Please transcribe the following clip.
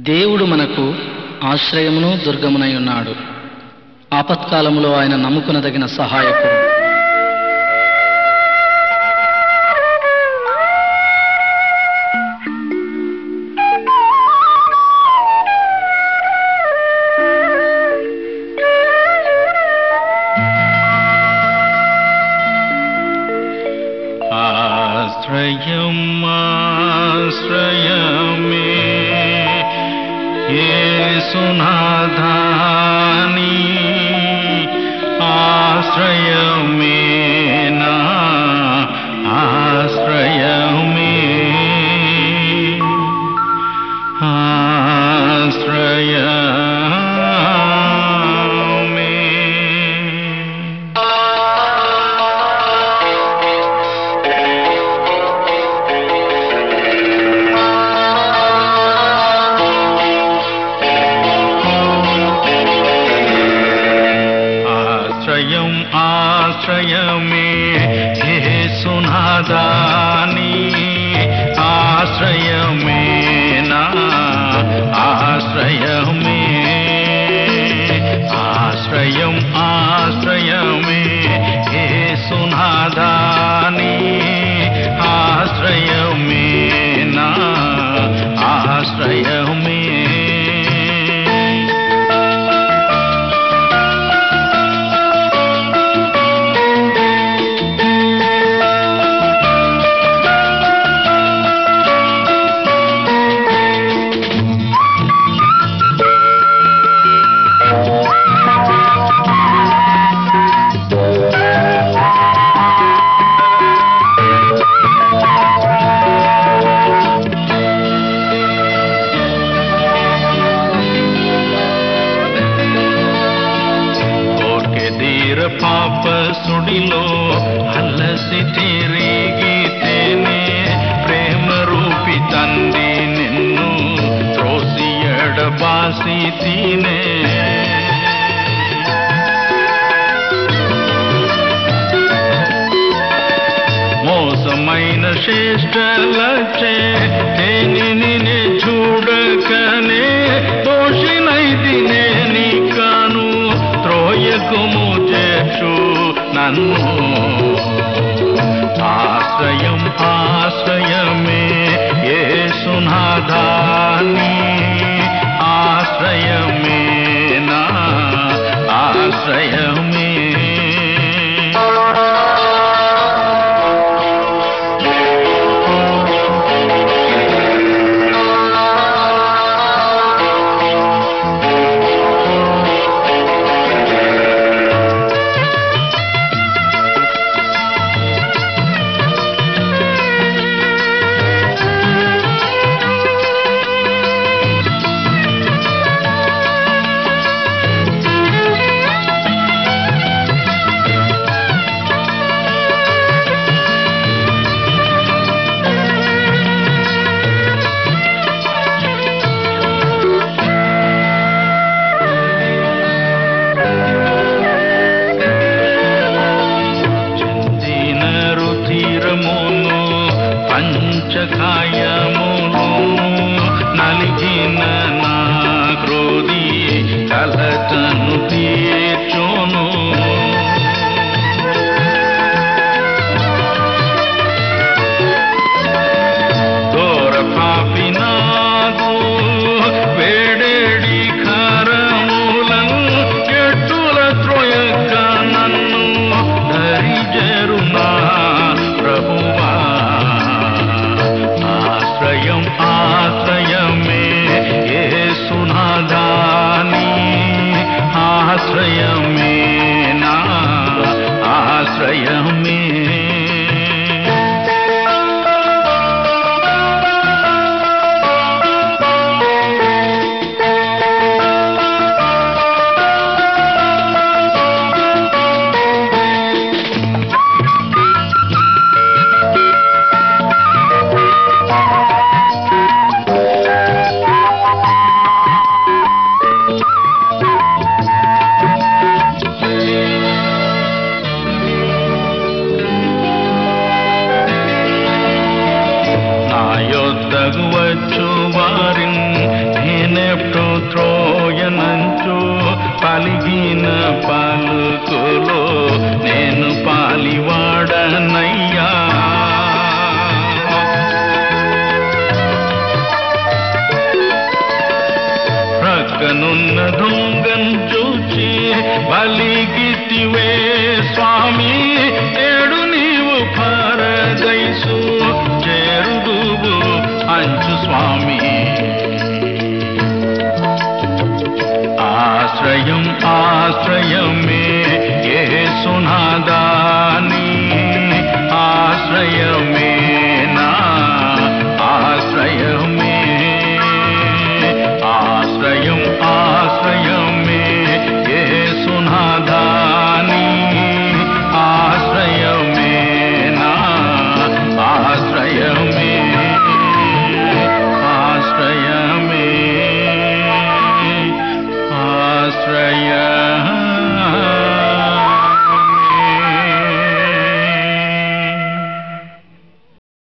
దేవుడు మనకు ఆశ్రయమును దుర్గమునై ఉన్నాడు. ఆపత్కాలములో ఆయన నమ్ముకునదగిన సహాయకుడు. ఆశ్రయం ఆశ్రయమే सुना दानि आश्रय में यह सुनादा ఓర్కెదీర పాప సుడిలో అల్లసి తిరిగితేనే ప్రేమ రూపి తండ్రి నిన్ను త్రోసి ఎడబాసి తినే. మోసమైన శ్రేష్టలచే దేనిని चखाया आश्रयमे ప్రక్కనున్న దొంగన్ చూచి బలిగితివే స్వామి.